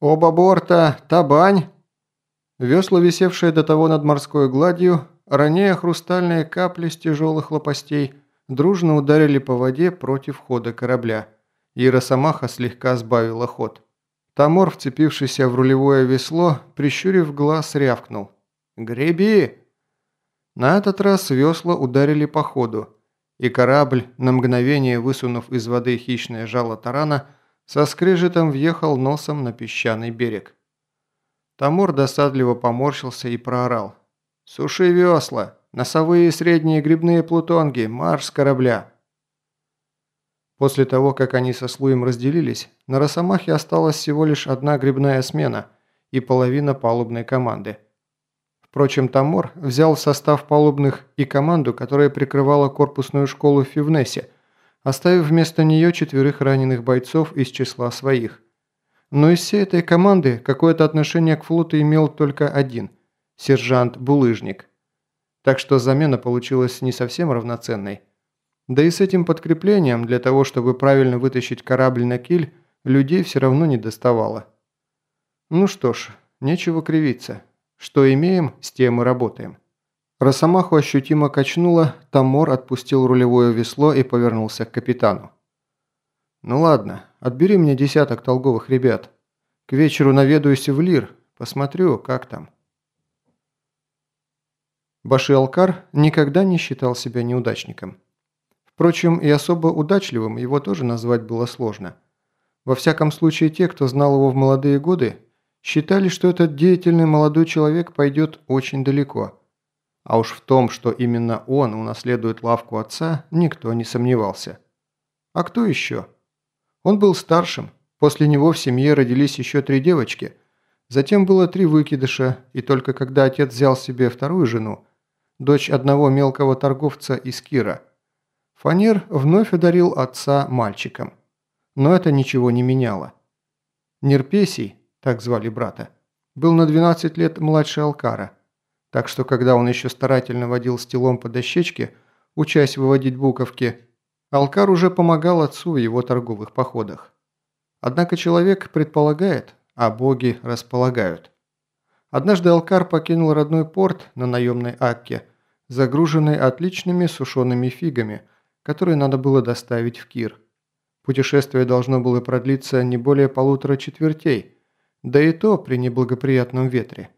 Оба борта, табань!» Весла, висевшие до того над морской гладью, роняя хрустальные капли с тяжелых лопастей, дружно ударили по воде против хода корабля, и Росомаха слегка сбавила ход. Тамор, вцепившийся в рулевое весло, прищурив глаз, рявкнул. «Греби!» На этот раз весла ударили по ходу, и корабль, на мгновение высунув из воды хищное жало тарана, со скрежетом въехал носом на песчаный берег. Тамор досадливо поморщился и проорал. «Суши весла! Носовые и средние грибные плутонги! Марш с корабля!» После того, как они со Слуем разделились, на Росомахе осталась всего лишь одна грибная смена и половина палубной команды – Впрочем, Тамор взял в состав палубных и команду, которая прикрывала корпусную школу в Фивнесе, оставив вместо нее четверых раненых бойцов из числа своих. Но из всей этой команды какое-то отношение к флоту имел только один – сержант Булыжник. Так что замена получилась не совсем равноценной. Да и с этим подкреплением, для того, чтобы правильно вытащить корабль на киль, людей все равно не доставало. Ну что ж, нечего кривиться. Что имеем, с тем и работаем. Росомаху ощутимо качнуло, Тамор отпустил рулевое весло и повернулся к капитану. «Ну ладно, отбери мне десяток толговых ребят. К вечеру наведаюсь в Лир, посмотрю, как там». Баши Алкар никогда не считал себя неудачником. Впрочем, и особо удачливым его тоже назвать было сложно. Во всяком случае, те, кто знал его в молодые годы, считали, что этот деятельный молодой человек пойдет очень далеко. А уж в том, что именно он унаследует лавку отца, никто не сомневался. А кто еще? Он был старшим, после него в семье родились еще три девочки, затем было три выкидыша, и только когда отец взял себе вторую жену, дочь одного мелкого торговца из Кира, Фанер вновь одарил отца мальчиком. Но это ничего не меняло. Нерпесий, так звали брата, был на 12 лет младше Алкара, так что когда он еще старательно водил стилом по дощечке, учась выводить буковки, Алкар уже помогал отцу в его торговых походах. Однако человек предполагает, а боги располагают. Однажды Алкар покинул родной порт на наемной Акке, загруженный отличными сушеными фигами, которые надо было доставить в Кир. Путешествие должно было продлиться не более полутора четвертей – да и то при неблагоприятном ветре.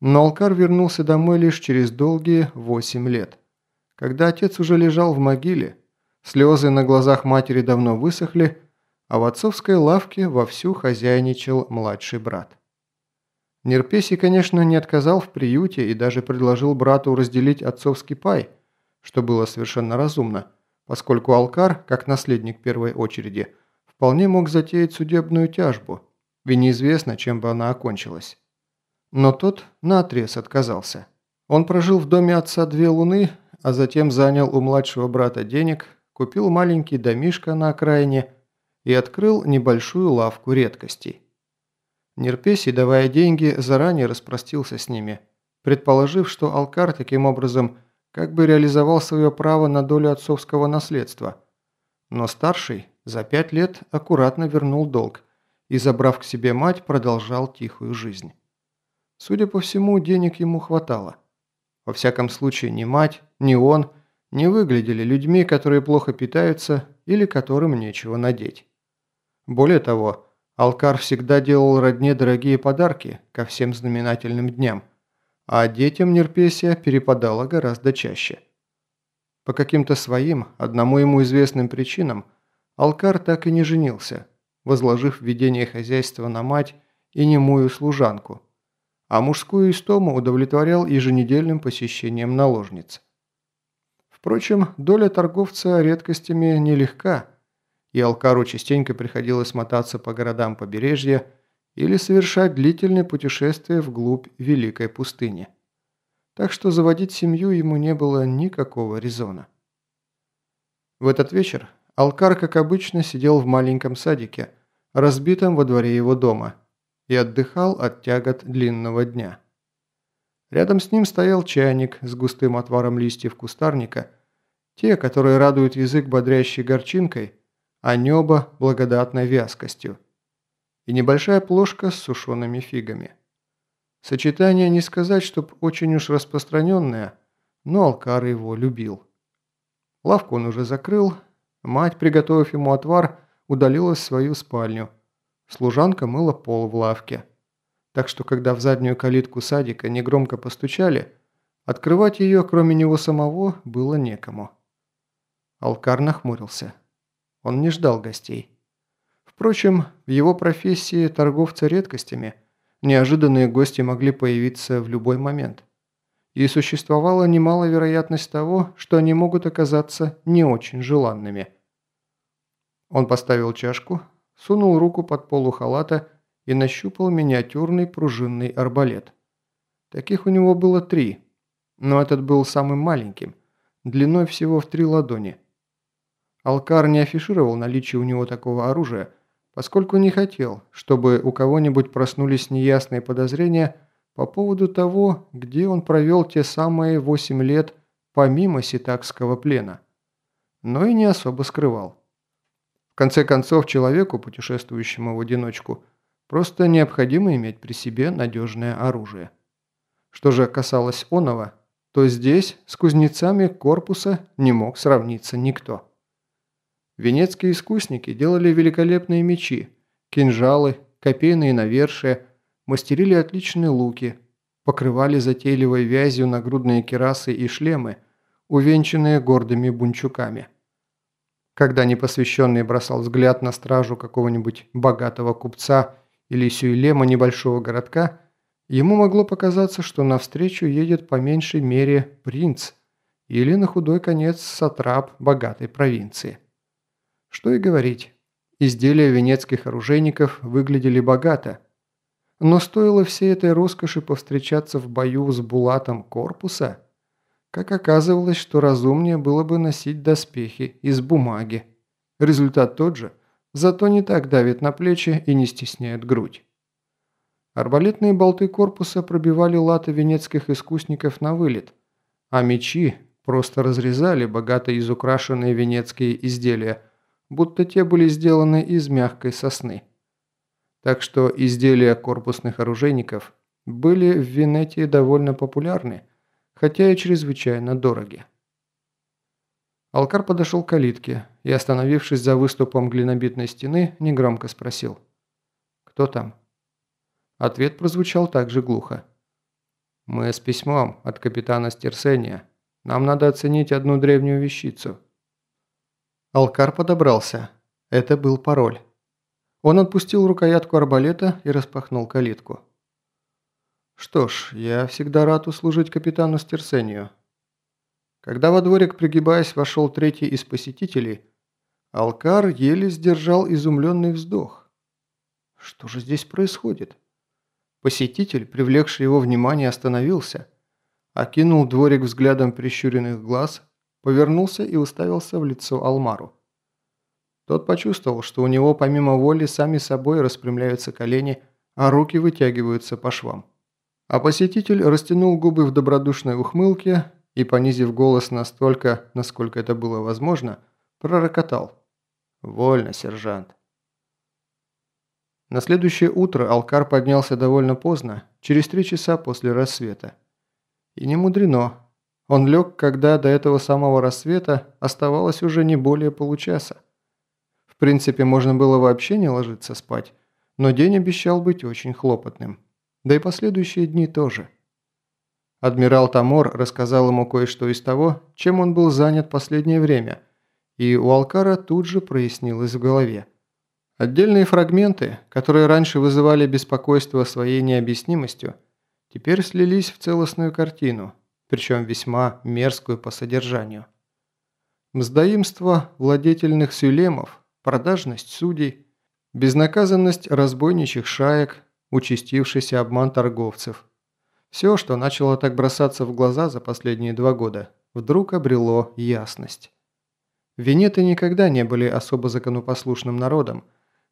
Но Алкар вернулся домой лишь через долгие восемь лет. Когда отец уже лежал в могиле, слезы на глазах матери давно высохли, а в отцовской лавке вовсю хозяйничал младший брат. Нерпесий, конечно, не отказал в приюте и даже предложил брату разделить отцовский пай, что было совершенно разумно, поскольку Алкар, как наследник первой очереди, вполне мог затеять судебную тяжбу – ведь неизвестно, чем бы она окончилась. Но тот наотрез отказался. Он прожил в доме отца две луны, а затем занял у младшего брата денег, купил маленький домишко на окраине и открыл небольшую лавку редкостей. Нерпесий, давая деньги, заранее распростился с ними, предположив, что Алкар таким образом как бы реализовал свое право на долю отцовского наследства. Но старший за пять лет аккуратно вернул долг и, забрав к себе мать, продолжал тихую жизнь. Судя по всему, денег ему хватало. Во всяком случае, ни мать, ни он не выглядели людьми, которые плохо питаются или которым нечего надеть. Более того, Алкар всегда делал родне дорогие подарки ко всем знаменательным дням, а детям Нерпесия перепадало гораздо чаще. По каким-то своим, одному ему известным причинам, Алкар так и не женился – возложив ведение хозяйства на мать и немую служанку, а мужскую истому удовлетворял еженедельным посещением наложниц. Впрочем, доля торговца редкостями нелегка, и Алкару частенько приходилось мотаться по городам побережья или совершать длительные путешествия вглубь Великой пустыни. Так что заводить семью ему не было никакого резона. В этот вечер Алкар, как обычно, сидел в маленьком садике, разбитом во дворе его дома, и отдыхал от тягот длинного дня. Рядом с ним стоял чайник с густым отваром листьев кустарника, те, которые радуют язык бодрящей горчинкой, а небо – благодатной вязкостью. и небольшая плошка с сушеными фигами. Сочетание не сказать, чтоб очень уж распространенное, но Алкар его любил. Лавку он уже закрыл, мать, приготовив ему отвар, удалилась в свою спальню. Служанка мыла пол в лавке. Так что, когда в заднюю калитку садика негромко постучали, открывать ее, кроме него самого, было некому. Алкар нахмурился. Он не ждал гостей. Впрочем, в его профессии торговца редкостями неожиданные гости могли появиться в любой момент. И существовала немалая вероятность того, что они могут оказаться не очень желанными. Он поставил чашку, сунул руку под полу халата и нащупал миниатюрный пружинный арбалет. Таких у него было три, но этот был самым маленьким, длиной всего в три ладони. Алкар не афишировал наличие у него такого оружия, поскольку не хотел, чтобы у кого-нибудь проснулись неясные подозрения по поводу того, где он провел те самые восемь лет помимо ситакского плена, но и не особо скрывал. В конце концов, человеку, путешествующему в одиночку, просто необходимо иметь при себе надежное оружие. Что же касалось оного, то здесь с кузнецами корпуса не мог сравниться никто. Венецкие искусники делали великолепные мечи, кинжалы, копейные навершия, мастерили отличные луки, покрывали затейливой вязью нагрудные керасы и шлемы, увенчанные гордыми бунчуками. Когда непосвященный бросал взгляд на стражу какого-нибудь богатого купца или сюйлема небольшого городка, ему могло показаться, что навстречу едет по меньшей мере принц или на худой конец сатрап богатой провинции. Что и говорить, изделия венецких оружейников выглядели богато, но стоило всей этой роскоши повстречаться в бою с булатом корпуса, как оказывалось, что разумнее было бы носить доспехи из бумаги. Результат тот же, зато не так давит на плечи и не стесняет грудь. Арбалетные болты корпуса пробивали латы венецких искусников на вылет, а мечи просто разрезали богато изукрашенные венецкие изделия – будто те были сделаны из мягкой сосны. Так что изделия корпусных оружейников были в Венетии довольно популярны, хотя и чрезвычайно дороги. Алкар подошел к калитке и, остановившись за выступом глинобитной стены, негромко спросил. «Кто там?» Ответ прозвучал также глухо. «Мы с письмом от капитана Стерсения. Нам надо оценить одну древнюю вещицу». Алкар подобрался. Это был пароль. Он отпустил рукоятку арбалета и распахнул калитку. «Что ж, я всегда рад услужить капитану Стерсению». Когда во дворик, пригибаясь, вошел третий из посетителей, Алкар еле сдержал изумленный вздох. Что же здесь происходит? Посетитель, привлекший его внимание, остановился, окинул дворик взглядом прищуренных глаз повернулся и уставился в лицо Алмару. Тот почувствовал, что у него помимо воли сами собой распрямляются колени, а руки вытягиваются по швам. А посетитель растянул губы в добродушной ухмылке и, понизив голос настолько, насколько это было возможно, пророкотал. «Вольно, сержант». На следующее утро Алкар поднялся довольно поздно, через три часа после рассвета. И не мудрено, он лег, когда до этого самого рассвета оставалось уже не более получаса. В принципе, можно было вообще не ложиться спать, но день обещал быть очень хлопотным. Да и последующие дни тоже. Адмирал Тамор рассказал ему кое-что из того, чем он был занят последнее время, и у Алкара тут же прояснилось в голове. Отдельные фрагменты, которые раньше вызывали беспокойство своей необъяснимостью, теперь слились в целостную картину – причем весьма мерзкую по содержанию. Мздоимство владетельных сюлемов, продажность судей, безнаказанность разбойничьих шаек, участившийся обман торговцев. Все, что начало так бросаться в глаза за последние два года, вдруг обрело ясность. Венеты никогда не были особо законопослушным народом,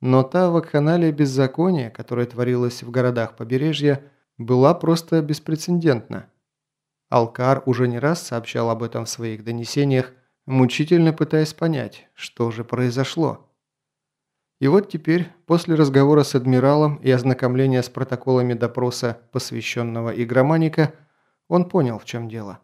но та вакханалия беззакония, которая творилась в городах побережья, была просто беспрецедентна – Алкар уже не раз сообщал об этом в своих донесениях, мучительно пытаясь понять, что же произошло. И вот теперь, после разговора с адмиралом и ознакомления с протоколами допроса, посвященного игроманика, он понял, в чем дело.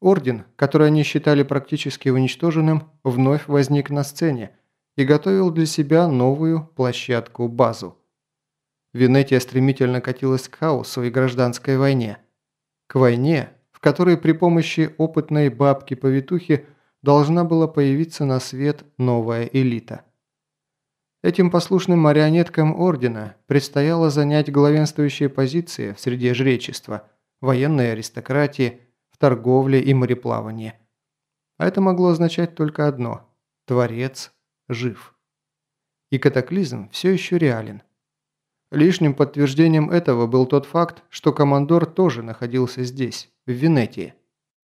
Орден, который они считали практически уничтоженным, вновь возник на сцене и готовил для себя новую площадку-базу. Венетия стремительно катилась к хаосу и гражданской войне. К войне, в которой при помощи опытной бабки-повитухи должна была появиться на свет новая элита. Этим послушным марионеткам Ордена предстояло занять главенствующие позиции в среде жречества, военной аристократии, в торговле и мореплавании. А это могло означать только одно – Творец жив. И катаклизм все еще реален. Лишним подтверждением этого был тот факт, что командор тоже находился здесь, в Венетии.